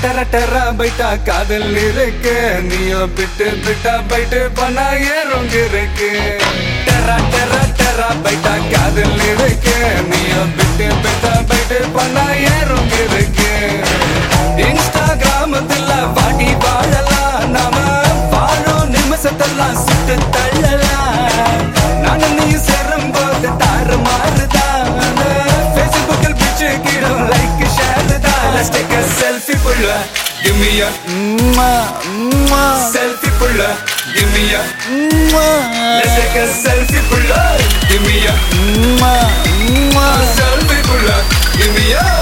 டர டர பைட்டா காதல் இருக்கு. நீயோ பிட்டு பிட்டா பைட்டு பண்ணா ஏறும் இருக்கு டர டர டர பைட்டா. give me a mwah, mwah. selfie puller, give me a mwah. Let's take a selfie puller, give me a mwah, mwah. selfie puller, give me a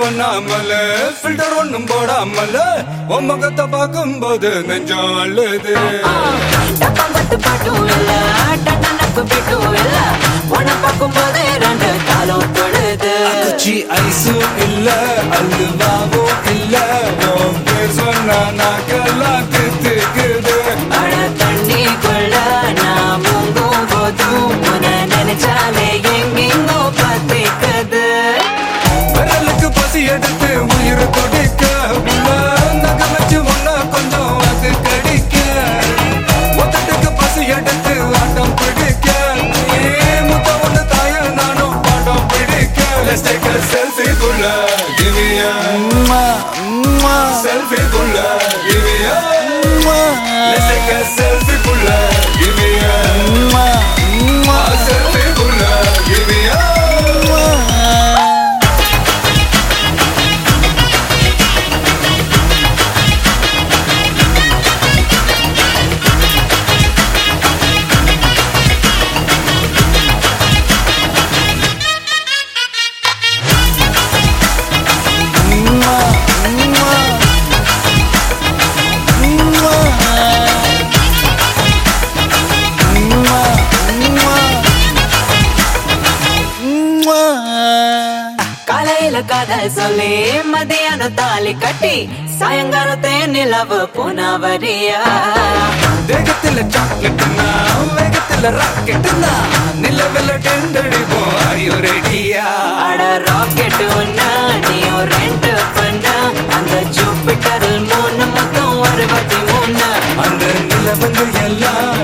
பண்ணாமல? ஃபில்டர் ஒண்ணும் போடாமல? உன் முகத்தை நெஞ்சம் அழுது டப்பாம்பட்டு பாட்டும் இல்ல, எடுத்து உயிர் காலையில காதல் சொல்லி மதியானம் தாலி கட்டி சாயங்காலத்தே நிலவு புனவரியா? வேகத்துல சாக்லேட்னா வேகத்துல ராக்கெட்னா நிலவில் டெண்டடிப்போம் ஐயோ ரெடியா அட ராக்கெட் ஒண்ணா நீயும் ரெண்டு பண்ணா அந்த ஜூபிட்டரில் மூணு மொத்தம் அறுபத்தி மூணு. அந்த நிலவங்கள் எல்லாம்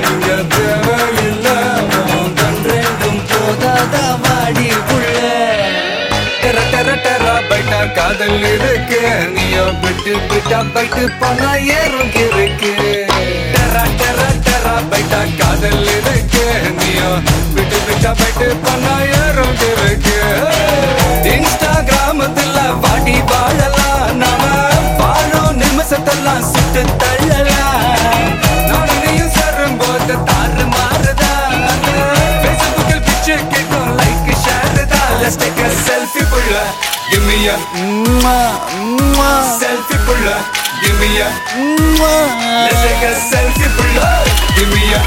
காதல் இருக்கு நீயோ விட்டு விட்டா பைட்டு பணா ஏறும் இருக்கு டெரா டெரா டெரா பைட்டா காதல் இருக்கு நீயோ விட்டு விட்டா பைட்டு பணா ஏறும் give me a mwah, selfie for love. Give me a mwah. let's selfie for love. Give me a.